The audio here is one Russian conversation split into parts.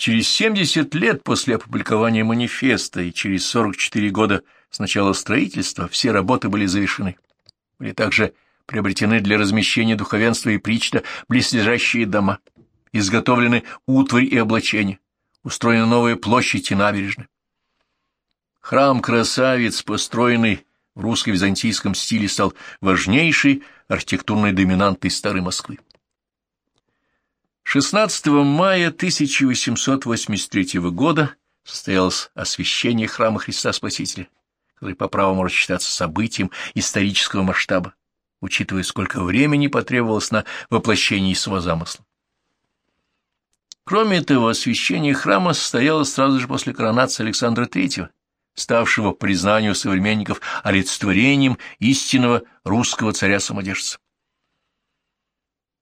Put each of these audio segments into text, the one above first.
Через 70 лет после опубликования манифеста и через 44 года с начала строительства все работы были завершены. Были также приобретены для размещения духовенства и причта близлежащие дома, изготовлены утварь и облачения, устроена новая площадь и набережная. Храм-красавец, построенный в русско-византийском стиле, стал важнейшей архитектурной доминантой Старой Москвы. 16 мая 1883 года состоялось освящение храма Христа Спасителя, который по праву может считаться событием исторического масштаба, учитывая, сколько времени потребовалось на воплощение своего замысла. Кроме того, освящение храма состоялось сразу же после коронации Александра III, ставшего, по признанию современников, олицетворением истинного русского царя-самодержца.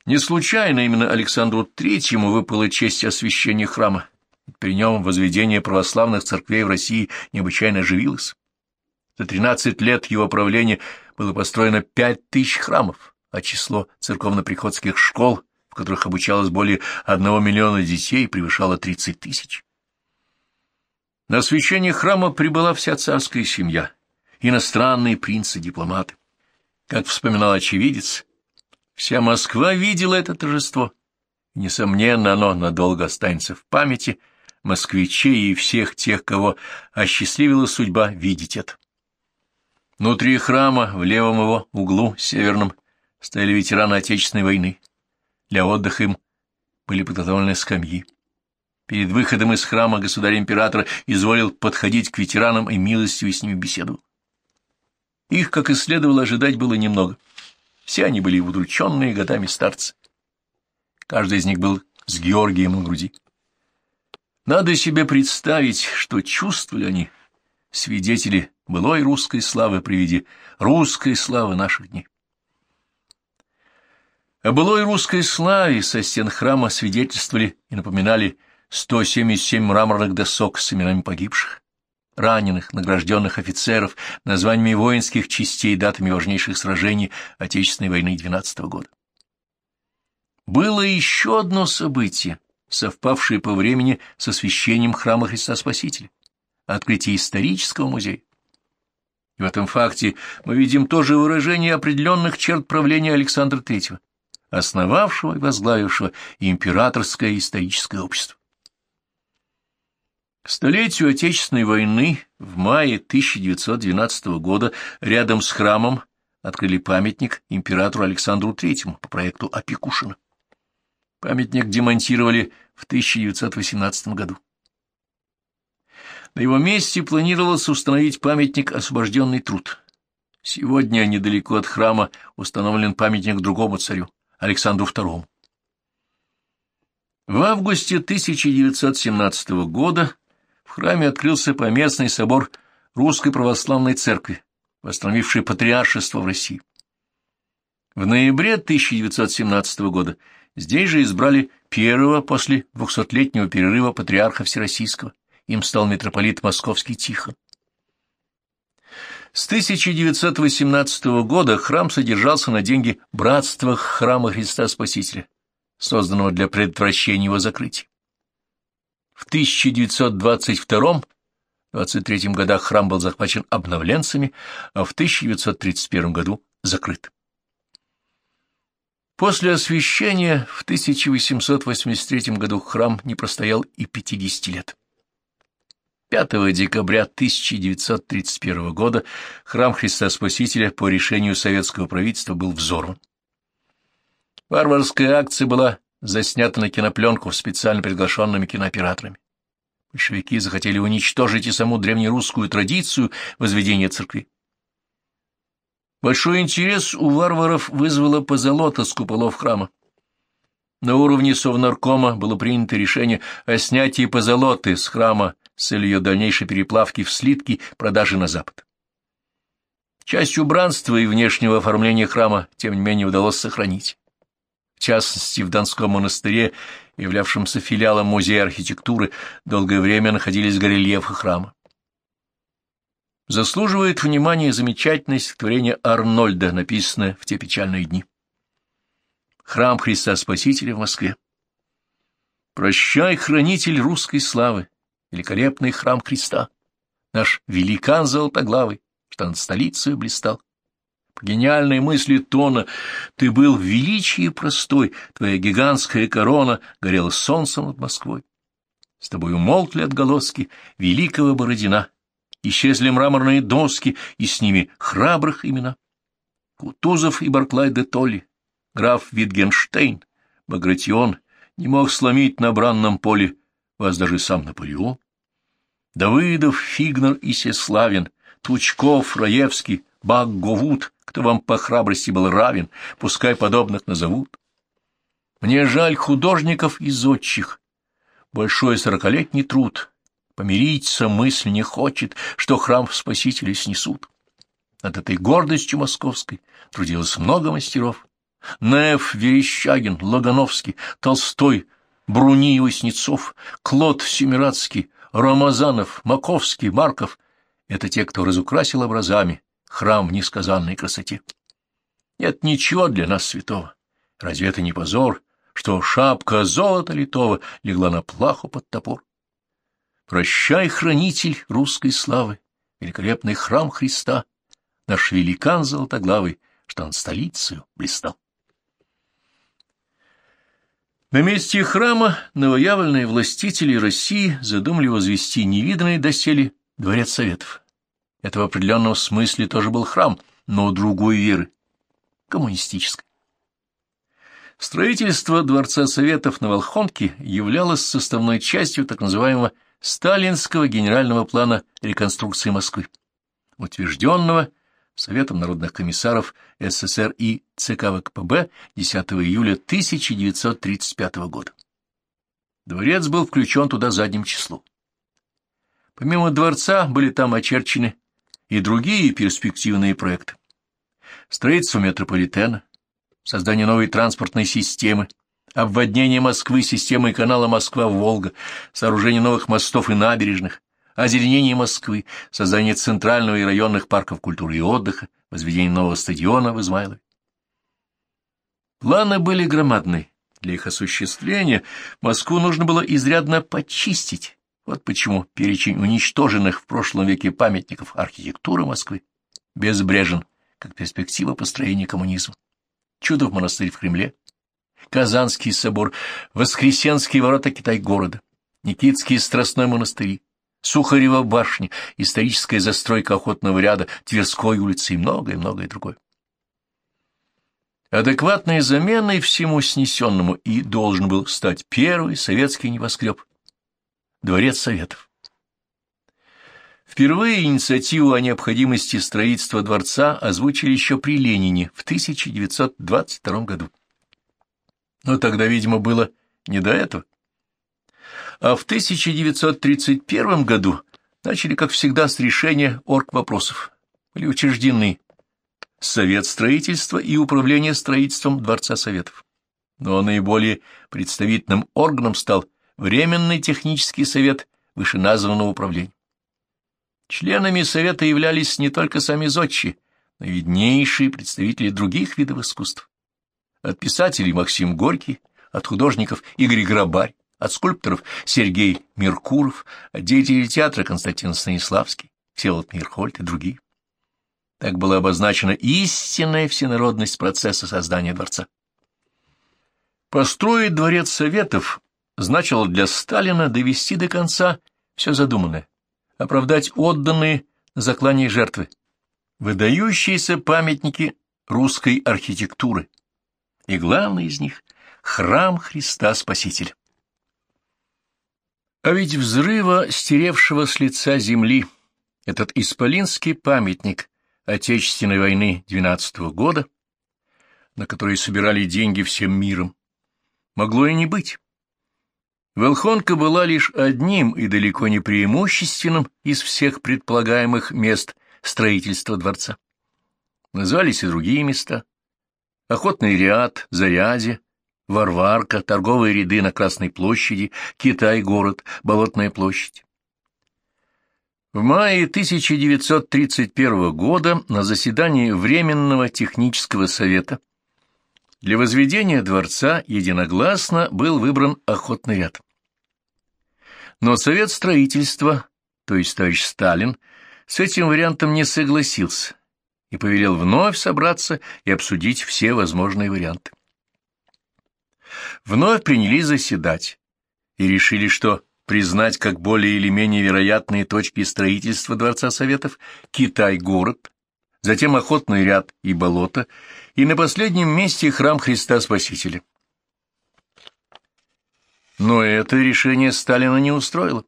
Не случайно именно Александру Третьему выпала честь освящения храма. При нем возведение православных церквей в России необычайно оживилось. За 13 лет его правления было построено 5 тысяч храмов, а число церковно-приходских школ, в которых обучалось более 1 миллиона детей, превышало 30 тысяч. На освящение храма прибыла вся царская семья, иностранные принцы, дипломаты. Как вспоминал очевидец, Вся Москва видела это торжество. Несомненно, оно надолго останется в памяти москвичей и всех тех, кого осчастливила судьба видеть это. Внутри храма, в левом его углу, северном, стояли ветераны Отечественной войны. Для отдыха им были подготовлены скамьи. Перед выходом из храма государь-император изволил подходить к ветеранам и милостью с ними беседовал. Их, как и следовало ожидать, было немного. Все они были удрученные годами старцы. Каждый из них был с Георгием на груди. Надо себе представить, что чувствовали они, свидетели былой русской славы при виде русской славы наших дней. О былой русской славе со стен храма свидетельствовали и напоминали 177 мраморных досок с именами погибших раненых, награжденных офицеров, названиями воинских частей и датами важнейших сражений Отечественной войны 12 -го года. Было еще одно событие, совпавшее по времени с освящением храма Христа Спасителя — открытие исторического музея. И в этом факте мы видим тоже выражение определенных черт правления Александра III, основавшего и возглавившего императорское историческое общество. К столетию Отечественной войны в мае 1912 года рядом с храмом открыли памятник императору Александру III по проекту Опекушина. Памятник демонтировали в 1918 году. На его месте планировалось установить памятник «Освобожденный труд». Сегодня недалеко от храма установлен памятник другому царю, Александру II. В августе 1917 года в храме открылся поместный собор Русской Православной Церкви, восстановивший патриаршество в России. В ноябре 1917 года здесь же избрали первого после двухсотлетнего перерыва патриарха Всероссийского. Им стал митрополит Московский Тихон. С 1918 года храм содержался на деньги Братства Храма Христа Спасителя, созданного для предотвращения его закрытия. В 1922-23 годах храм был захвачен обновленцами, а в 1931 году закрыт. После освящения в 1883 году храм не простоял и 50 лет. 5 декабря 1931 года храм Христа Спасителя по решению советского правительства был взорван. Варварская акция была заснято на кинопленку специально приглашенными кинооператорами. Большевики захотели уничтожить и саму древнерусскую традицию возведения церкви. Большой интерес у варваров вызвала позолота с куполов храма. На уровне Совнаркома было принято решение о снятии позолоты с храма с целью дальнейшей переплавки в слитки продажи на Запад. Часть убранства и внешнего оформления храма, тем не менее, удалось сохранить частности в Донском монастыре, являвшемся филиалом музея архитектуры, долгое время находились горельефы храма. Заслуживает внимания замечательное стихотворение Арнольда, написанное в те печальные дни. Храм Христа Спасителя в Москве. Прощай, хранитель русской славы, великолепный храм Христа, наш великан золотоглавый, что над столицей блистал. По гениальной мысли Тона ты был в величии простой, твоя гигантская корона горела солнцем над Москвой. С тобой умолкли отголоски великого Бородина, исчезли мраморные доски, и с ними храбрых имена. Кутузов и Барклай де Толли, граф Витгенштейн, Багратион не мог сломить на бранном поле вас даже сам Наполеон. Давыдов, Фигнер и Сеславин, Тучков, Раевский, Багговут, кто вам по храбрости был равен, пускай подобных назовут. Мне жаль художников и зодчих. Большой сорокалетний труд. Помириться мысль не хочет, что храм Спасителя снесут. Над этой гордостью московской трудилось много мастеров. Неф, Верещагин, Логановский, Толстой, Бруни и Васнецов, Клод Семирадский, Рамазанов, Маковский, Марков — это те, кто разукрасил образами храм в несказанной красоте. Нет ничего для нас святого. Разве это не позор, что шапка золота литого легла на плаху под топор? Прощай, хранитель русской славы, великолепный храм Христа, наш великан золотоглавый, что над столицей блистал. На месте храма новоявленные властители России задумали возвести невиданный доселе дворец Советов. Это в определенном смысле тоже был храм, но другой веры, коммунистической. Строительство Дворца Советов на Волхонке являлось составной частью так называемого Сталинского генерального плана реконструкции Москвы, утвержденного Советом народных комиссаров СССР и ЦК ВКПБ 10 июля 1935 года. Дворец был включен туда задним числом. Помимо дворца были там очерчены и другие перспективные проекты. Строительство метрополитена, создание новой транспортной системы, обводнение Москвы системой канала Москва-Волга, сооружение новых мостов и набережных, озеленение Москвы, создание центрального и районных парков культуры и отдыха, возведение нового стадиона в Измайлове. Планы были громадные. Для их осуществления Москву нужно было изрядно почистить. Вот почему перечень уничтоженных в прошлом веке памятников архитектуры Москвы безбрежен, как перспектива построения коммунизма. Чудов монастырь в Кремле, Казанский собор, Воскресенские ворота Китай-города, Никитские страстной монастыри, Сухарева башня, историческая застройка охотного ряда, Тверской улицы и многое-многое другое. Адекватной заменой всему снесенному и должен был стать первый советский небоскреб – Дворец Советов. Впервые инициативу о необходимости строительства дворца озвучили еще при Ленине в 1922 году. Но тогда, видимо, было не до этого а в 1931 году начали, как всегда, с решения оргвопросов. Были учреждены Совет строительства и Управление строительством Дворца Советов. Но наиболее представительным органом стал Временный технический совет вышеназванного управления. Членами Совета являлись не только сами зодчи, но и виднейшие представители других видов искусств. От писателей Максим Горький, от художников Игорь Грабарь, от скульпторов Сергей Меркуров, от деятелей театра Константин Станиславский, Всеволод Мирхольд и другие. Так была обозначена истинная всенародность процесса создания дворца. Построить дворец Советов значило для Сталина довести до конца все задуманное, оправдать отданные на заклание жертвы, выдающиеся памятники русской архитектуры, и главный из них — храм Христа Спасителя. А ведь взрыва, стеревшего с лица земли, этот исполинский памятник Отечественной войны двенадцатого года, на который собирали деньги всем миром, могло и не быть. Волхонка была лишь одним и далеко не преимущественным из всех предполагаемых мест строительства дворца. Назвались и другие места. Охотный ряд, Зарядье, Варварка, торговые ряды на Красной площади, Китай-город, Болотная площадь. В мае 1931 года на заседании Временного технического совета для возведения дворца единогласно был выбран охотный ряд. Но Совет строительства, то есть товарищ Сталин, с этим вариантом не согласился и повелел вновь собраться и обсудить все возможные варианты. Вновь принялись заседать и решили, что признать как более или менее вероятные точки строительства Дворца Советов Китай-город, затем Охотный ряд и болото, и на последнем месте храм Христа Спасителя. Но это решение Сталина не устроило.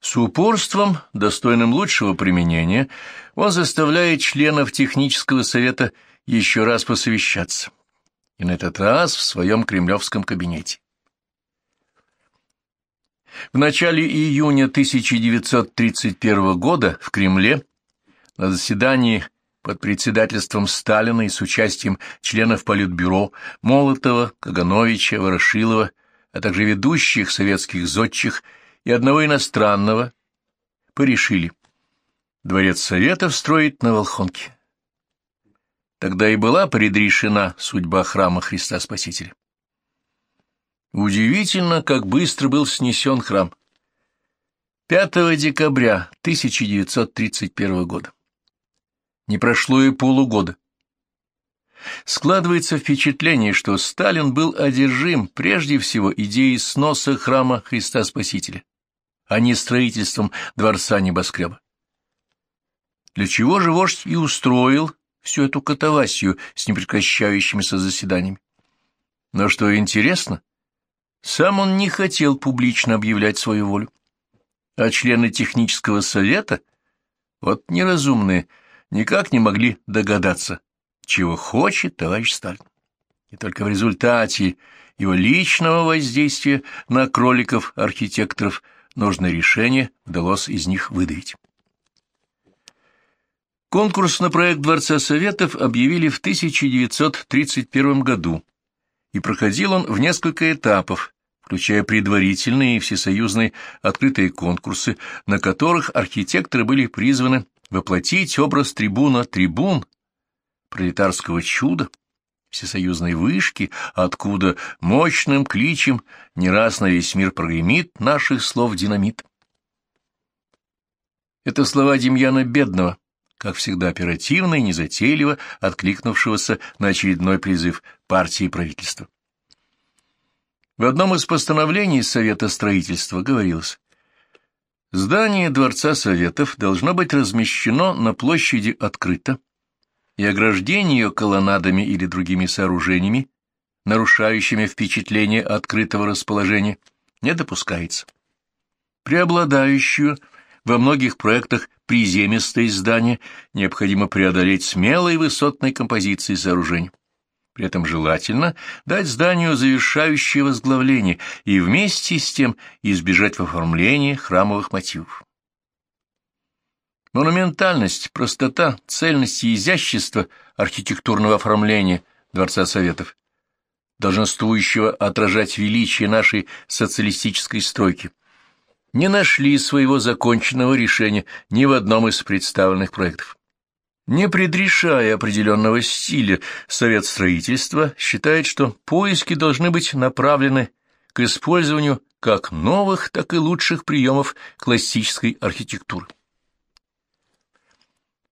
С упорством, достойным лучшего применения, он заставляет членов технического совета еще раз посовещаться, и на этот раз в своем кремлевском кабинете. В начале июня 1931 года в Кремле на заседании под председательством Сталина и с участием членов Политбюро Молотова, Кагановича, Ворошилова, а также ведущих советских зодчих и одного иностранного, порешили Дворец Советов строить на Волхонке. Тогда и была предрешена судьба храма Христа Спасителя. Удивительно, как быстро был снесен храм. 5 декабря 1931 года. Не прошло и полугода. Складывается впечатление, что Сталин был одержим прежде всего идеей сноса храма Христа Спасителя, а не строительством дворца небоскреба. Для чего же вождь и устроил всю эту катавасию с непрекращающимися заседаниями? Но что интересно, сам он не хотел публично объявлять свою волю. А члены технического совета, вот неразумные, никак не могли догадаться, чего хочет товарищ Сталин. И только в результате его личного воздействия на кроликов-архитекторов нужное решение удалось из них выдавить. Конкурс на проект Дворца Советов объявили в 1931 году, и проходил он в несколько этапов, включая предварительные и всесоюзные открытые конкурсы, на которых архитекторы были призваны воплотить образ трибуна-трибун, пролетарского чуда, всесоюзной вышки, откуда мощным кличем не раз на весь мир прогремит наших слов динамит. Это слова Демьяна Бедного, как всегда оперативно и незатейливо откликнувшегося на очередной призыв партии и правительства. В одном из постановлений Совета строительства говорилось, «Здание Дворца Советов должно быть размещено на площади открыто, и ограждение ее колоннадами или другими сооружениями, нарушающими впечатление открытого расположения, не допускается. Преобладающую во многих проектах приземистое здание необходимо преодолеть смелой высотной композицией сооружений. При этом желательно дать зданию завершающее возглавление и вместе с тем избежать в оформлении храмовых мотивов. Монументальность, простота, цельность и изящество архитектурного оформления Дворца Советов, долженствующего отражать величие нашей социалистической стройки, не нашли своего законченного решения ни в одном из представленных проектов. Не предрешая определенного стиля, Совет строительства считает, что поиски должны быть направлены к использованию как новых, так и лучших приемов классической архитектуры.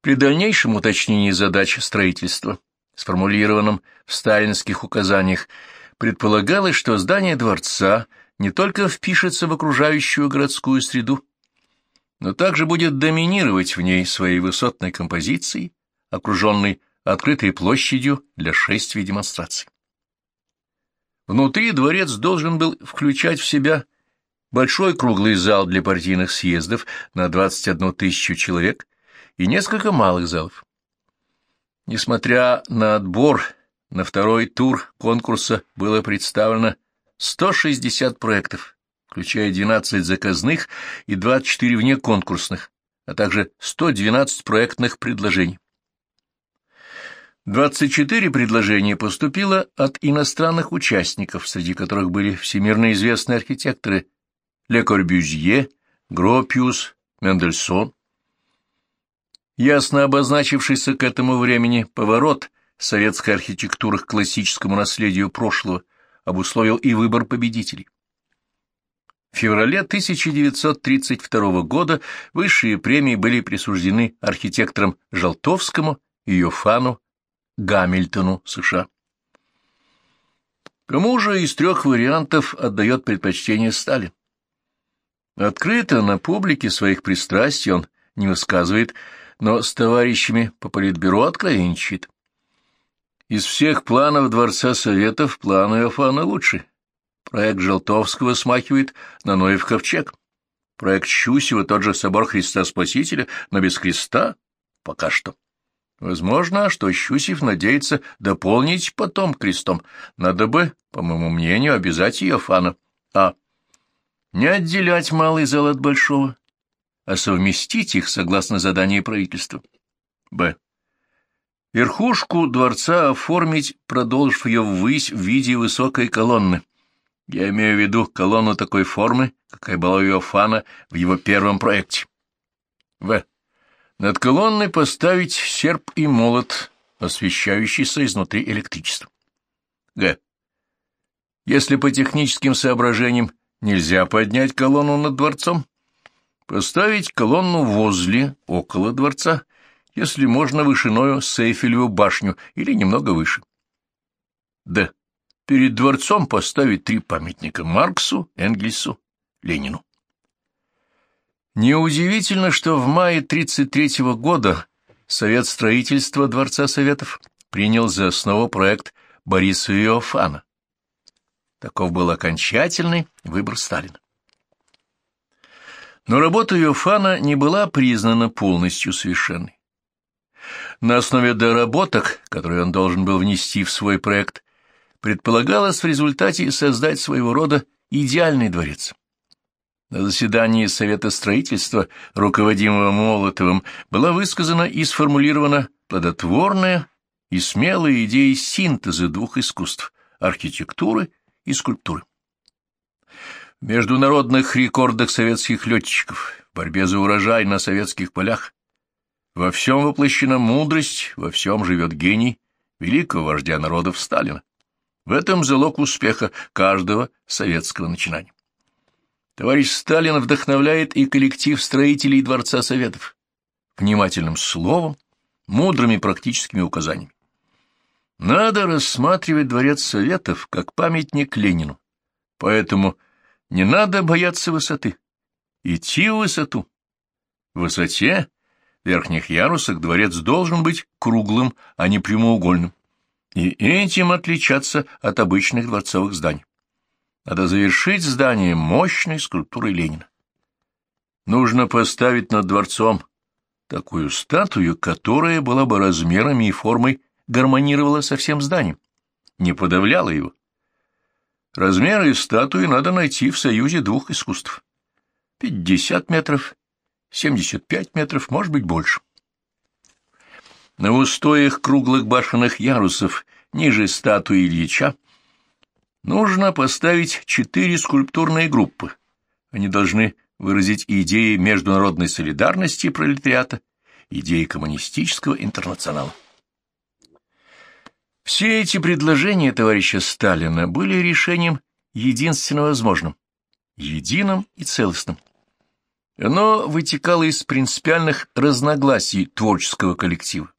При дальнейшем уточнении задач строительства, сформулированном в сталинских указаниях, предполагалось, что здание дворца не только впишется в окружающую городскую среду, но также будет доминировать в ней своей высотной композицией, окруженной открытой площадью для шествий демонстраций. Внутри дворец должен был включать в себя большой круглый зал для партийных съездов на 21 тысячу человек и несколько малых залов. Несмотря на отбор, на второй тур конкурса было представлено 160 проектов, включая 12 заказных и 24 внеконкурсных, а также 112 проектных предложений. 24 предложения поступило от иностранных участников, среди которых были всемирно известные архитекторы Ле Корбюзье, Гропиус, Мендельсон. Ясно обозначившийся к этому времени поворот советской архитектуры к классическому наследию прошлого обусловил и выбор победителей. В феврале 1932 года высшие премии были присуждены архитекторам Жалтовскому и Йофану Гамильтону США. Кому же из трех вариантов отдает предпочтение Сталин? Открыто на публике своих пристрастий он не высказывает, но с товарищами по политбюро откровенничает. Из всех планов Дворца Советов планы Иофана лучше. Проект Желтовского смахивает на Ноев ковчег. Проект Щусева тот же собор Христа Спасителя, но без креста пока что. Возможно, что Щусев надеется дополнить потом крестом. Надо бы, по моему мнению, обязать Иофана. А. Не отделять малый зал от большого, а совместить их согласно заданию правительства. Б. Верхушку дворца оформить, продолжив ее ввысь в виде высокой колонны. Я имею в виду колонну такой формы, какая была у Иофана в его первом проекте. В. Над колонной поставить серп и молот, освещающийся изнутри электричеством. Г. Если по техническим соображениям нельзя поднять колонну над дворцом, поставить колонну возле, около дворца, если можно вышиною с Эйфелеву башню или немного выше. Д. Перед дворцом поставить три памятника Марксу, Энгельсу, Ленину. Неудивительно, что в мае 1933 года Совет строительства Дворца Советов принял за основу проект Бориса Иофана. Таков был окончательный выбор Сталина. Но работа Иофана не была признана полностью совершенной. На основе доработок, которые он должен был внести в свой проект, предполагалось в результате создать своего рода идеальный дворец. На заседании Совета строительства, руководимого Молотовым, была высказана и сформулирована плодотворная и смелая идея синтеза двух искусств – архитектуры и скульптуры. В международных рекордах советских летчиков, в борьбе за урожай на советских полях, во всем воплощена мудрость, во всем живет гений великого вождя народов Сталина. В этом залог успеха каждого советского начинания. Товарищ Сталин вдохновляет и коллектив строителей Дворца Советов внимательным словом, мудрыми практическими указаниями. Надо рассматривать Дворец Советов как памятник Ленину, поэтому не надо бояться высоты, идти в высоту. В высоте верхних ярусах дворец должен быть круглым, а не прямоугольным, и этим отличаться от обычных дворцовых зданий. Надо завершить здание мощной скульптурой Ленина. Нужно поставить над дворцом такую статую, которая была бы размерами и формой гармонировала со всем зданием, не подавляла его. Размеры статуи надо найти в союзе двух искусств. 50 метров, 75 метров, может быть, больше. На устоях круглых башенных ярусов ниже статуи Ильича Нужно поставить четыре скульптурные группы. Они должны выразить идеи международной солидарности пролетариата, идеи коммунистического интернационала. Все эти предложения товарища Сталина были решением единственно возможным, единым и целостным. Оно вытекало из принципиальных разногласий творческого коллектива.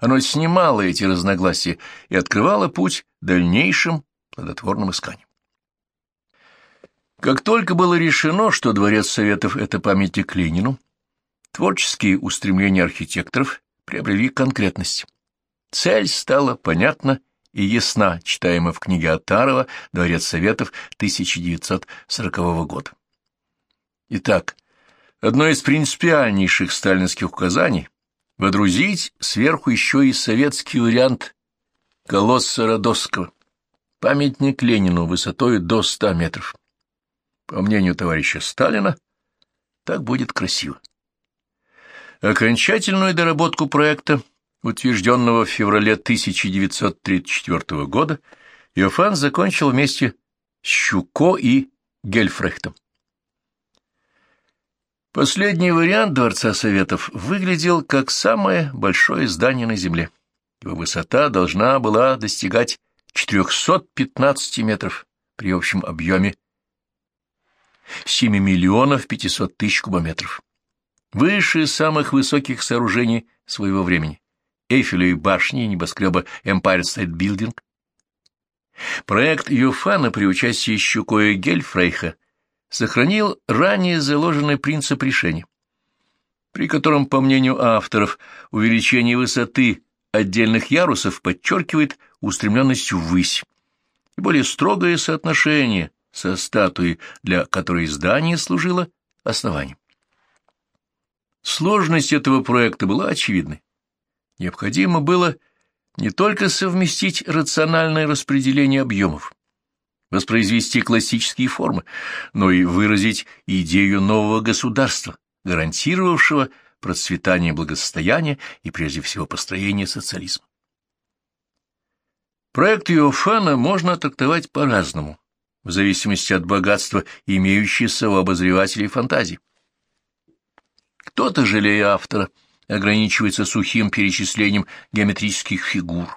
Оно снимало эти разногласия и открывало путь дальнейшим плодотворным исканием. Как только было решено, что Дворец Советов — это памятник Ленину, творческие устремления архитекторов приобрели конкретность. Цель стала понятна и ясна, читаема в книге Атарова «Дворец Советов» 1940 года. Итак, одно из принципиальнейших сталинских указаний — водрузить сверху еще и советский вариант колосса Родосского — Памятник Ленину высотой до ста метров. По мнению товарища Сталина, так будет красиво. Окончательную доработку проекта, утвержденного в феврале 1934 года, Иофан закончил вместе с Щуко и Гельфрехтом. Последний вариант Дворца Советов выглядел как самое большое здание на Земле. Его высота должна была достигать 415 метров при общем объеме 7 миллионов 500 тысяч кубометров. Выше самых высоких сооружений своего времени. Эйфелевой башни и небоскреба Empire State Building. Проект Йофана при участии Щукоя Гельфрейха сохранил ранее заложенный принцип решения, при котором, по мнению авторов, увеличение высоты отдельных ярусов подчеркивает устремленность ввысь и более строгое соотношение со статуей, для которой здание служило основанием. Сложность этого проекта была очевидной. Необходимо было не только совместить рациональное распределение объемов, воспроизвести классические формы, но и выразить идею нового государства, гарантировавшего процветание благосостояния и, прежде всего, построение социализма. Проект Иофана можно трактовать по-разному, в зависимости от богатства имеющейся у обозревателей фантазии. Кто-то, жалея автора, ограничивается сухим перечислением геометрических фигур.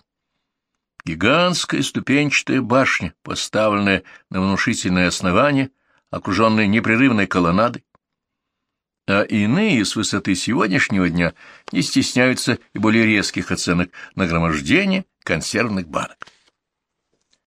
Гигантская ступенчатая башня, поставленная на внушительное основание, окруженная непрерывной колоннадой, а иные с высоты сегодняшнего дня не стесняются и более резких оценок нагромождения консервных банок.